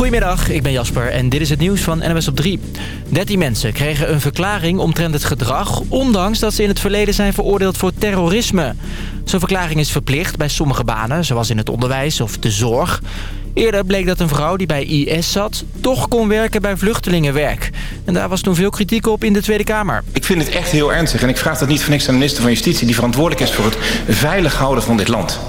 Goedemiddag, ik ben Jasper en dit is het nieuws van NMS op 3. 13 mensen kregen een verklaring omtrent het gedrag... ondanks dat ze in het verleden zijn veroordeeld voor terrorisme. Zo'n verklaring is verplicht bij sommige banen, zoals in het onderwijs of de zorg. Eerder bleek dat een vrouw die bij IS zat... toch kon werken bij vluchtelingenwerk. En daar was toen veel kritiek op in de Tweede Kamer. Ik vind het echt heel ernstig en ik vraag dat niet voor niks aan de minister van Justitie... die verantwoordelijk is voor het veilig houden van dit land.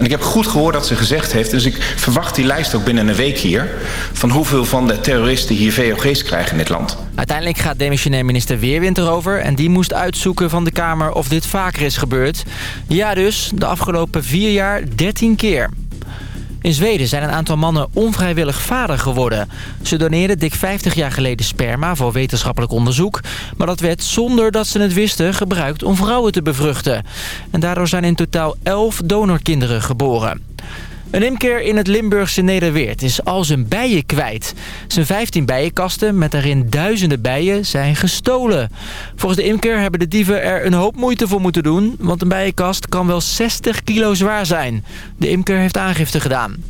En ik heb goed gehoord dat ze gezegd heeft... dus ik verwacht die lijst ook binnen een week hier... van hoeveel van de terroristen hier VOG's krijgen in dit land. Uiteindelijk gaat demissionair minister Weerwind erover... en die moest uitzoeken van de Kamer of dit vaker is gebeurd. Ja dus, de afgelopen vier jaar 13 keer. In Zweden zijn een aantal mannen onvrijwillig vader geworden. Ze doneerden dik 50 jaar geleden sperma voor wetenschappelijk onderzoek. Maar dat werd zonder dat ze het wisten gebruikt om vrouwen te bevruchten. En daardoor zijn in totaal 11 donorkinderen geboren. Een imker in het Limburgse Nederweert is al zijn bijen kwijt. Zijn 15 bijenkasten met daarin duizenden bijen zijn gestolen. Volgens de imker hebben de dieven er een hoop moeite voor moeten doen... want een bijenkast kan wel 60 kilo zwaar zijn. De imker heeft aangifte gedaan.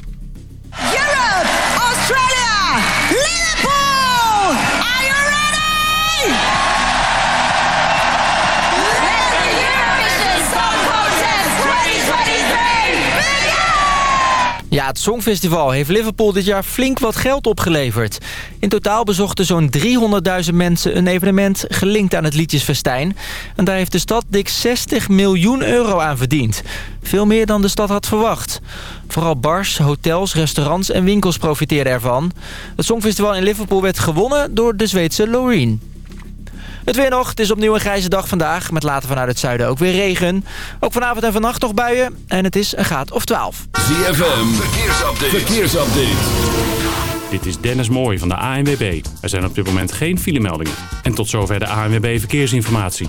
Het Songfestival heeft Liverpool dit jaar flink wat geld opgeleverd. In totaal bezochten zo'n 300.000 mensen een evenement gelinkt aan het liedjesfestijn. En daar heeft de stad dik 60 miljoen euro aan verdiend. Veel meer dan de stad had verwacht. Vooral bars, hotels, restaurants en winkels profiteerden ervan. Het Songfestival in Liverpool werd gewonnen door de Zweedse Loreen. Het weer nog. Het is opnieuw een grijze dag vandaag. Met later vanuit het zuiden ook weer regen. Ook vanavond en vannacht nog buien. En het is een graad of 12. ZFM, verkeersupdate. verkeersupdate. Dit is Dennis Mooij van de ANWB. Er zijn op dit moment geen filemeldingen. En tot zover de ANWB Verkeersinformatie.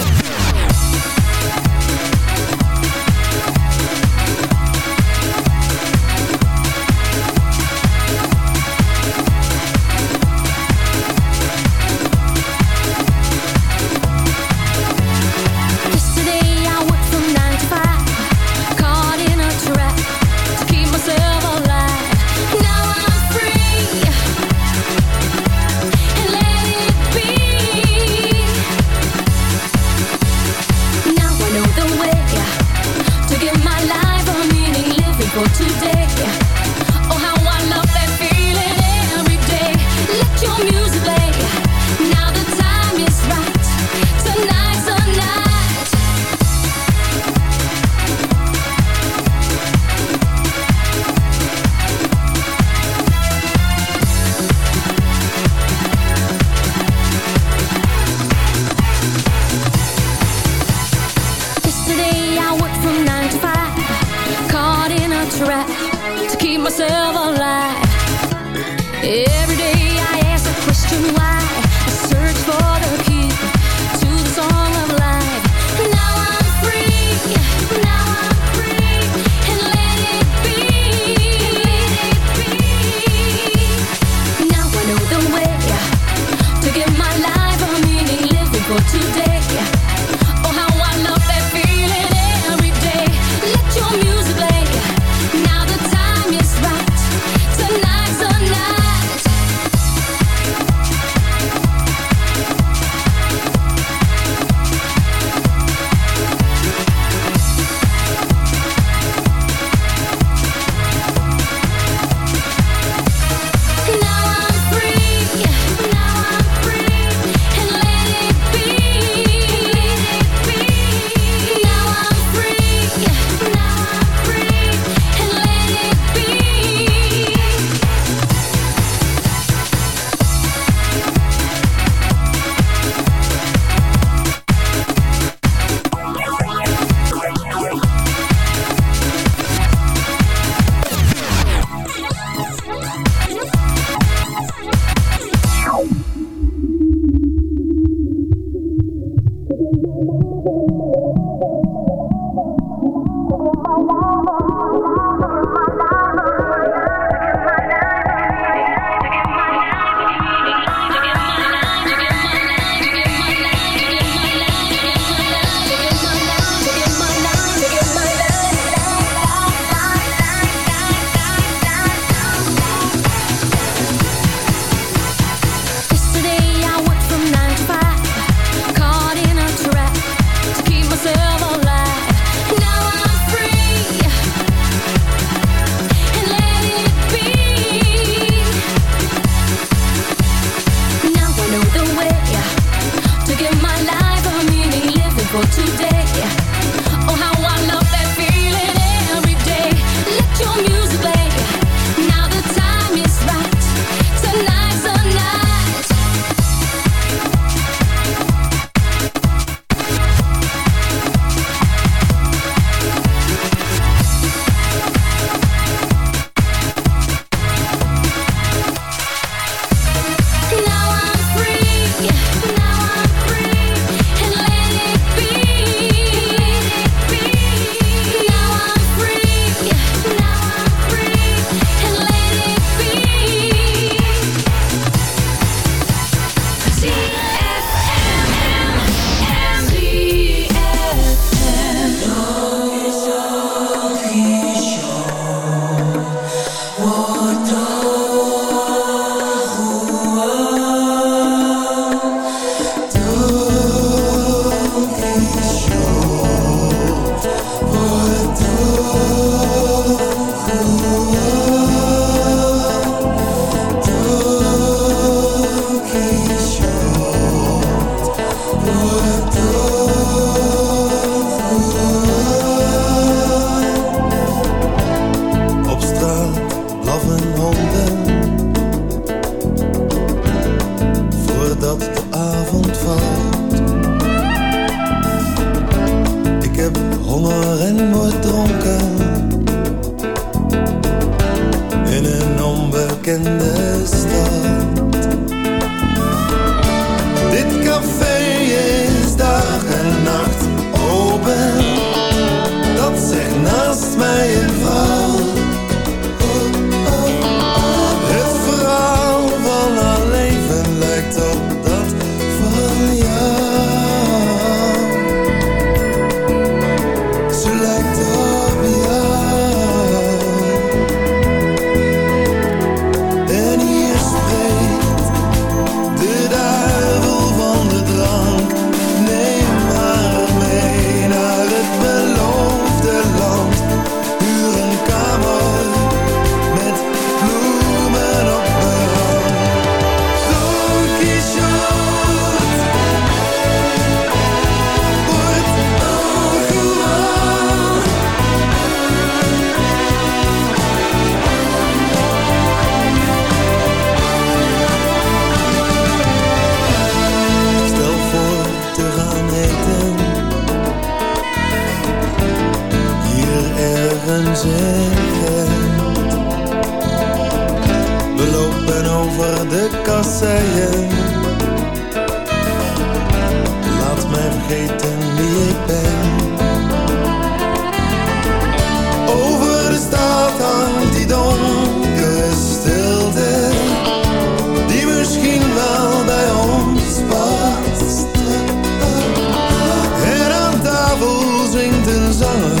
Zingt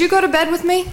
Could you go to bed with me?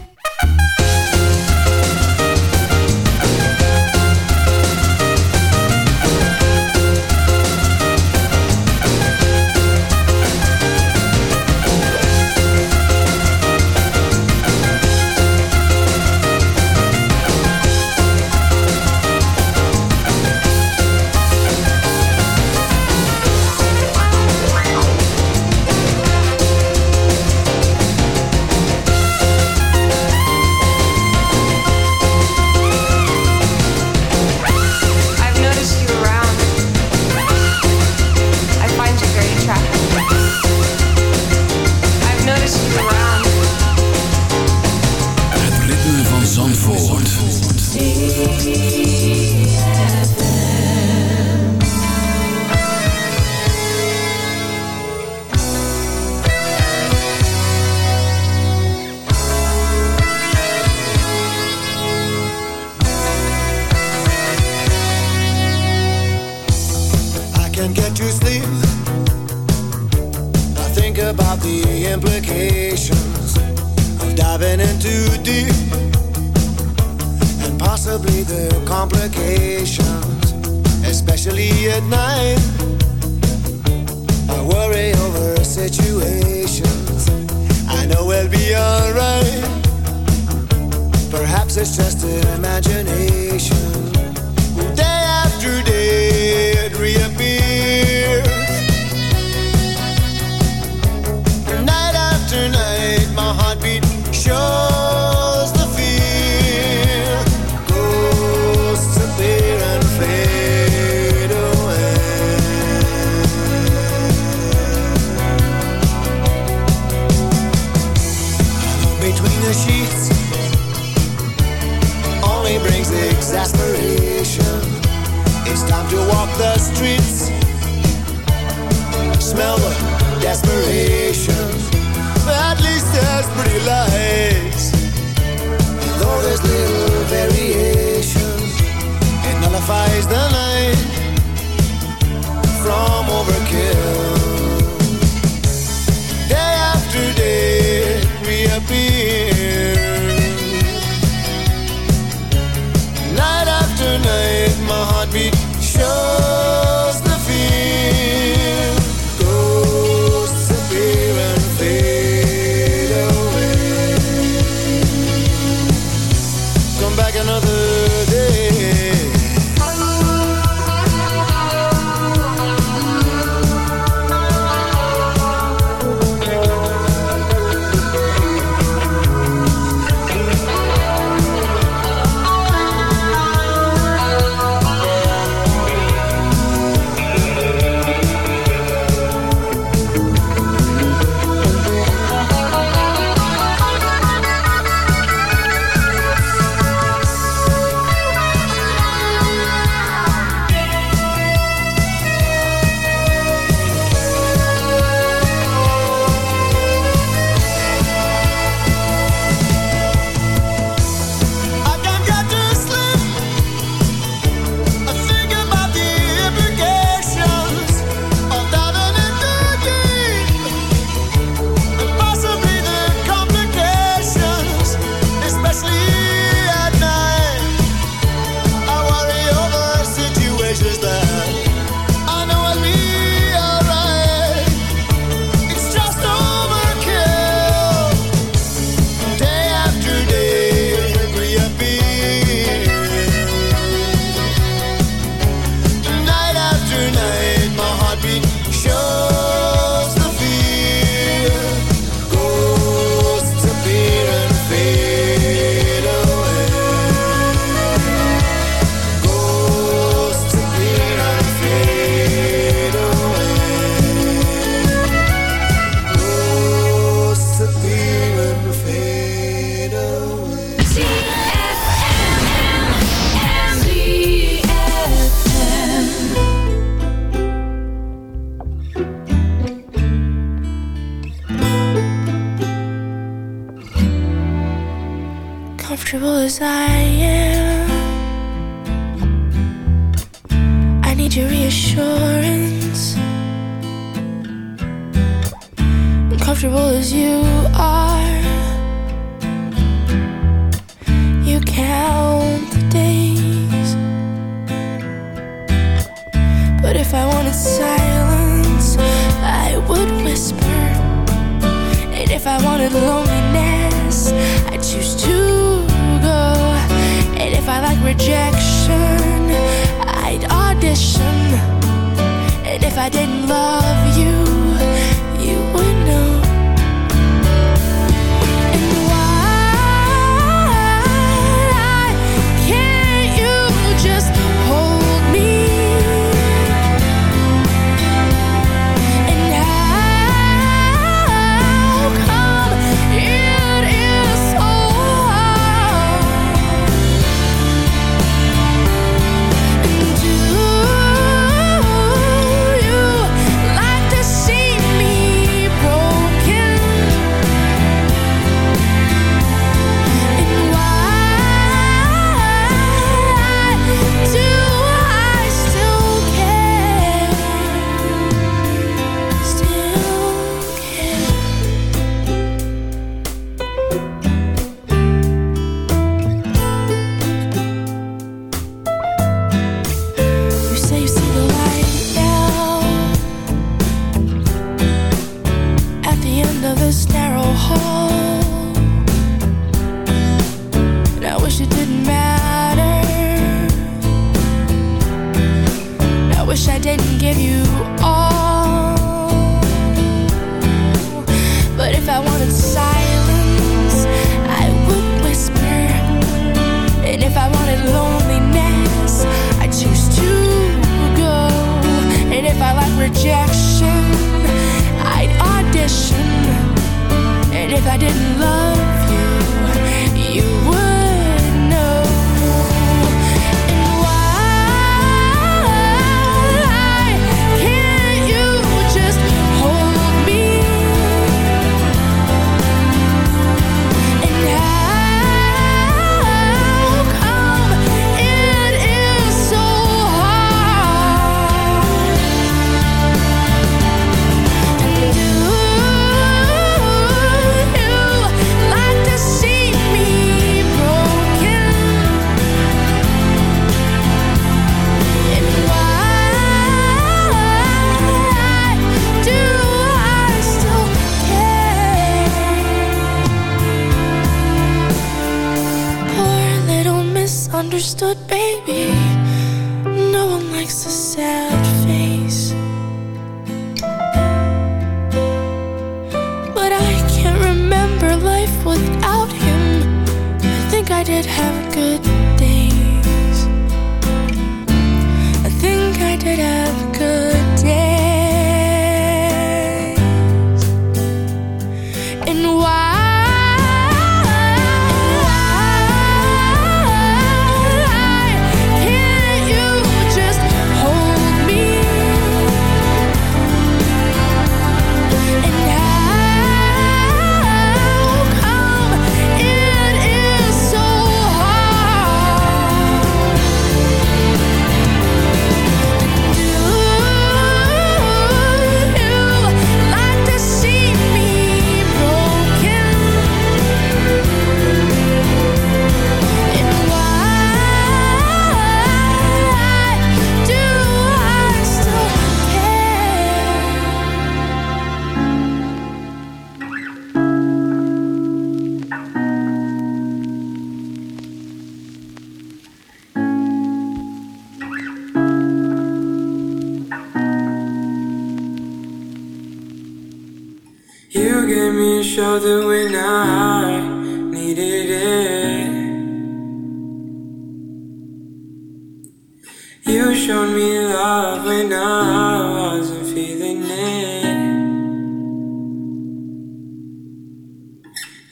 showed me love when I wasn't feeling it.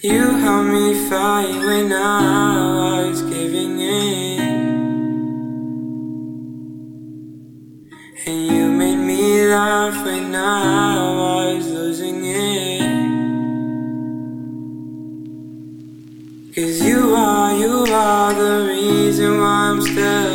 You helped me fight when I was giving in. And you made me laugh when I was losing it. Cause you are, you are the reason why I'm still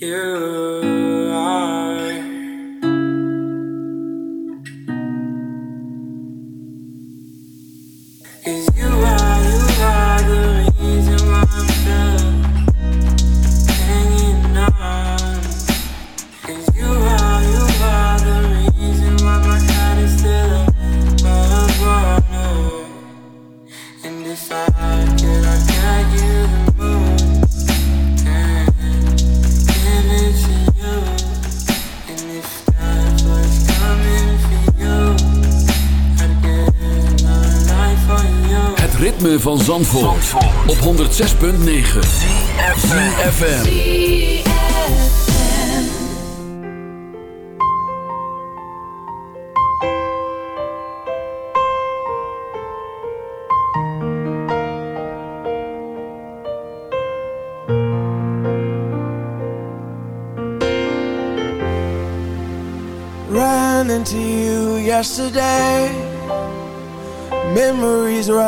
you Zandvoort, Zandvoort. op 106.9 CFM Ran into you yesterday.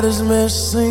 caras mexem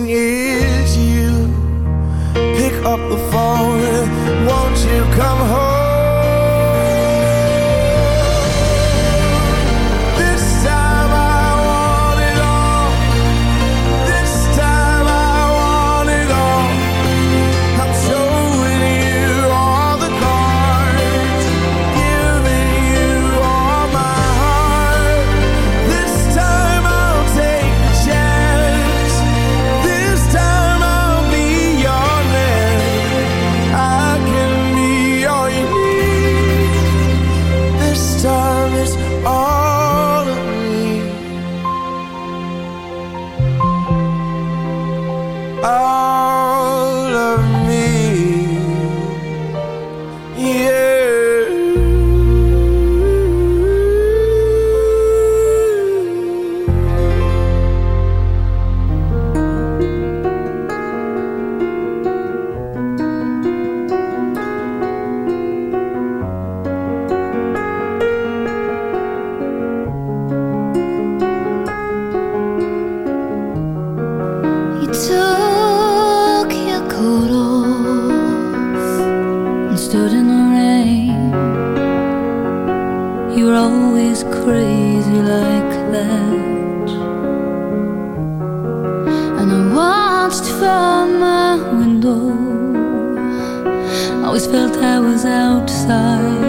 felt I was outside.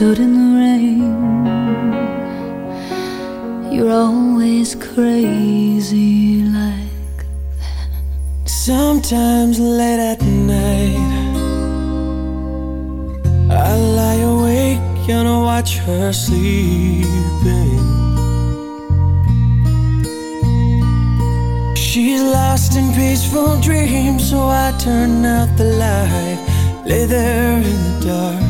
stood in the rain. You're always crazy like that. Sometimes late at night, I lie awake and I watch her sleeping. She's lost in peaceful dreams, so I turn out the light, lay there in the dark.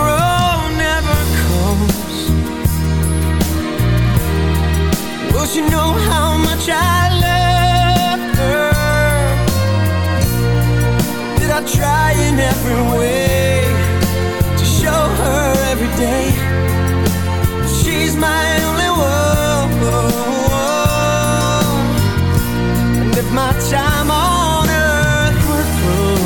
Will she know how much I love her? Did I try in every way to show her every day she's my only one? And if my time on earth were through,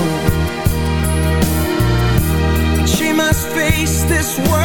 she must face this world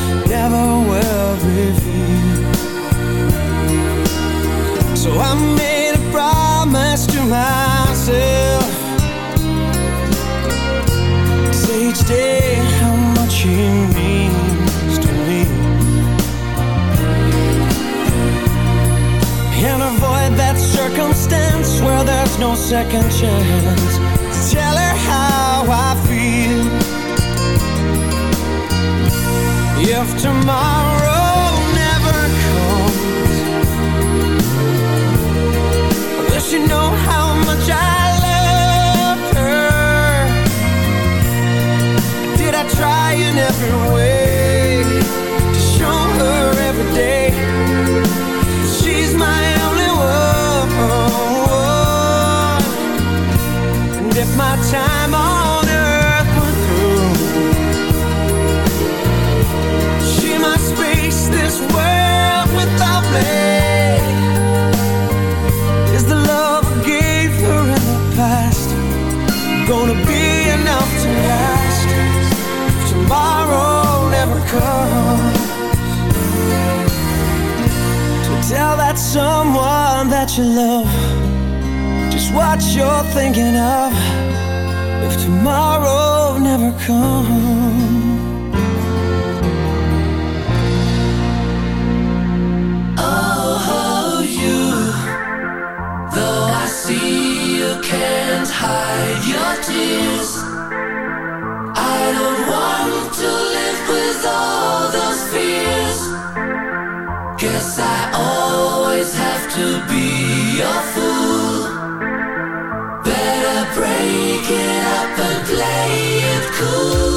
never were revealed. So I made a promise to myself. Say each day how much he means to me. And avoid that circumstance where there's no second chance. Tell her how I feel If tomorrow never comes Will she know how much I love her? Did I try in every way To show her every day She's my only one And if my time tell that someone that you love Just what you're thinking of If tomorrow never comes Oh, you. Though I see you can't hide your tears. I don't want to live with always have to be a fool. Better break it up and play it cool.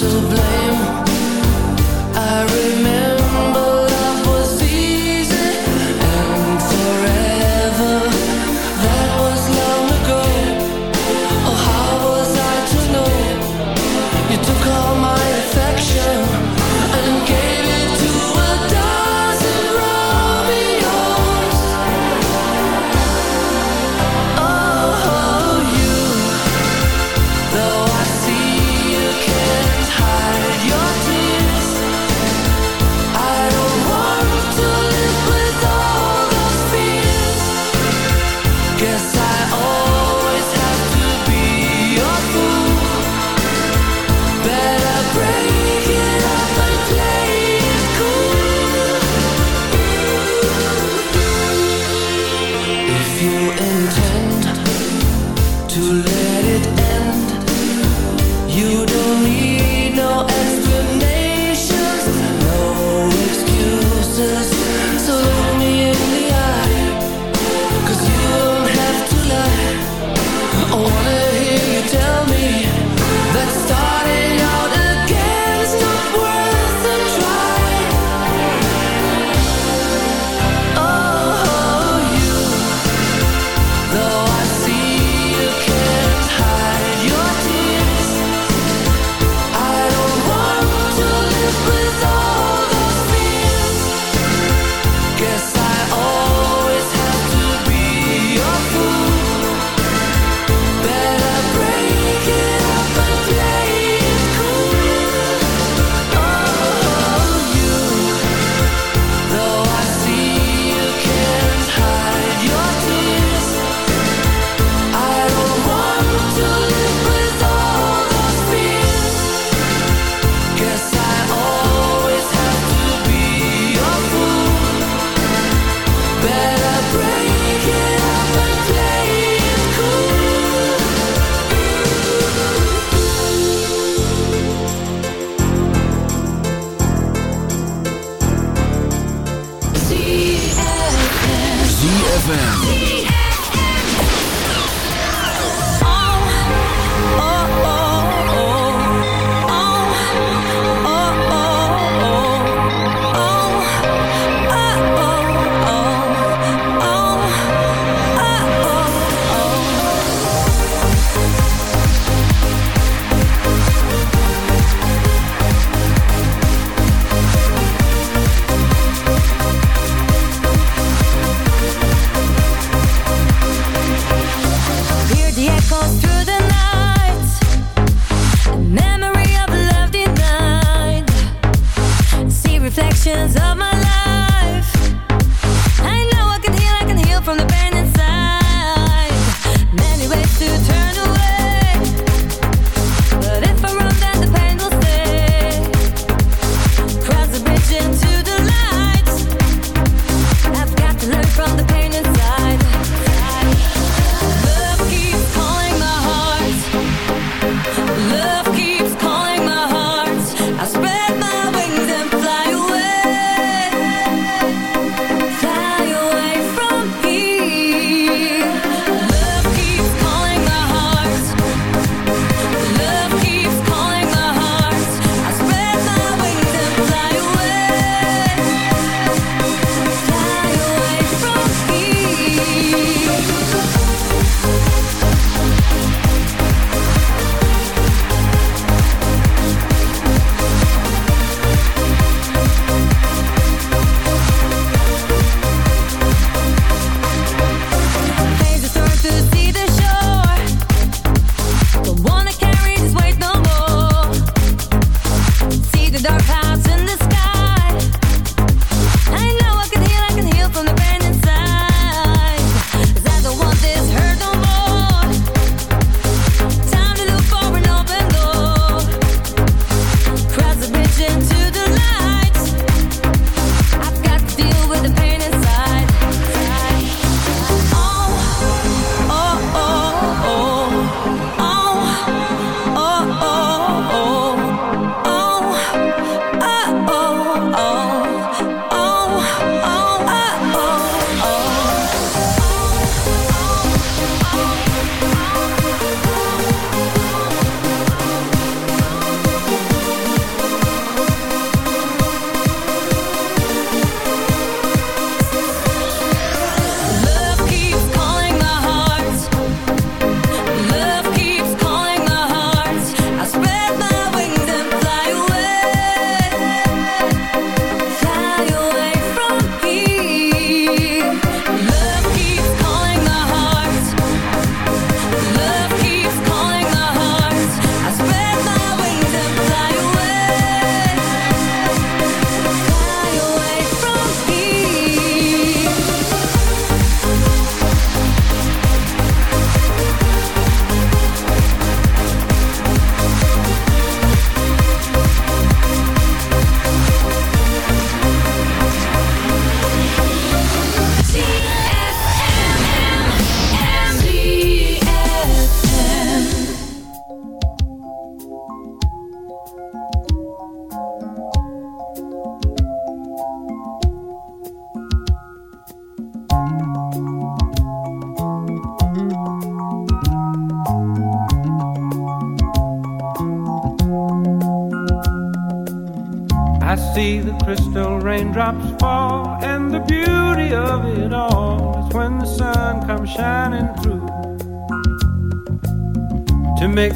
To blame?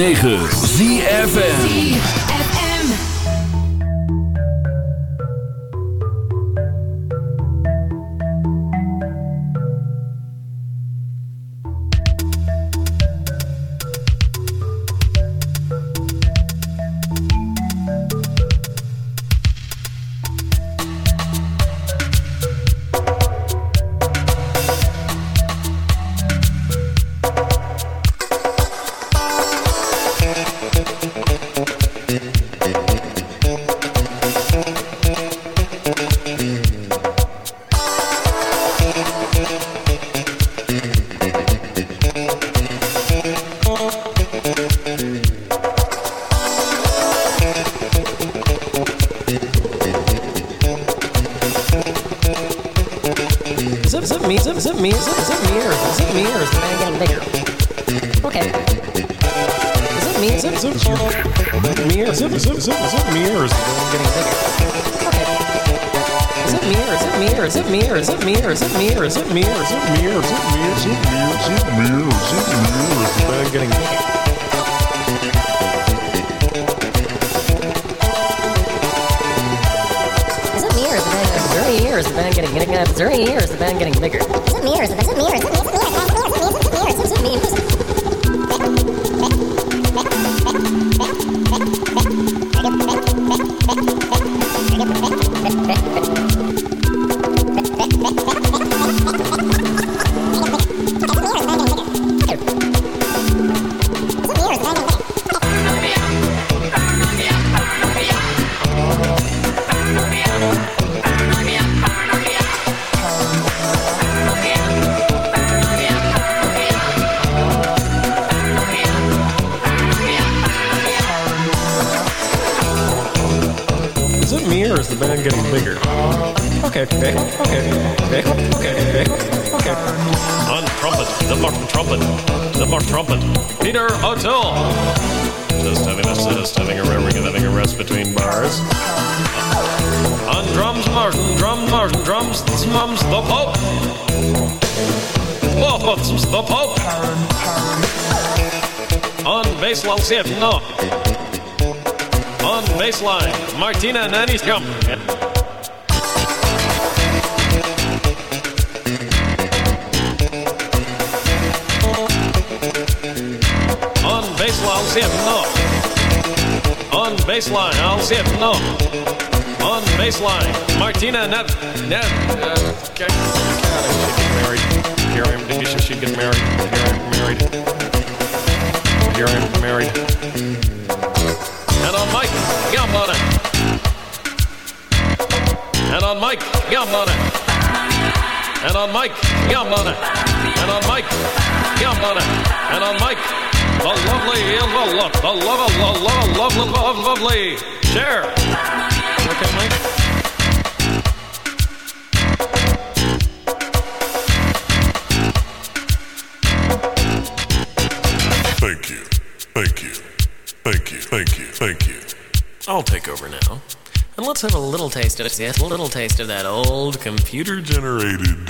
9. Is it? Or is the band getting bigger? Is it? Or is it? Or is it? Or is it? Or is it? Or is it? Or is it? Or is it me? Is it me? Is it? Or is it is the band getting bigger? It years the band getting getting Is there any years the band getting bigger? Is it or is it, it or is it me? Is it me? Is it me? Is it me? Is it me? baseline set, no. On baseline, Martina Nanishkamp. On baseline set, no. On baseline, I'll see it. no. On baseline, Martina Nan... Nan... Uh, okay. She'd get married. Carry him. She'd get married. Carry him married. Am married. And on Mike, Gambona. And on Mike, Gambona. And on Mike, Gambona. And on Mike, Gambona. And on Mike, the lovely, the love, the love, the love, love, love, love, lovely. Share. Okay, Mike. I'll take over now. And let's have a little taste of it. A little taste of that old computer Generated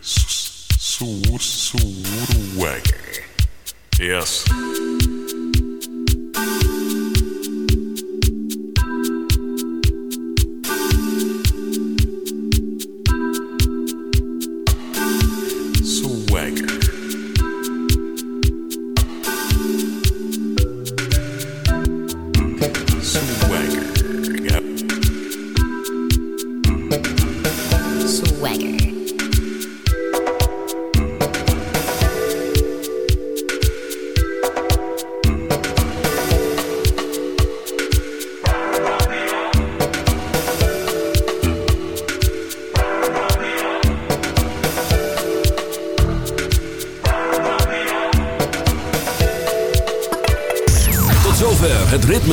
s- swagger. Yes.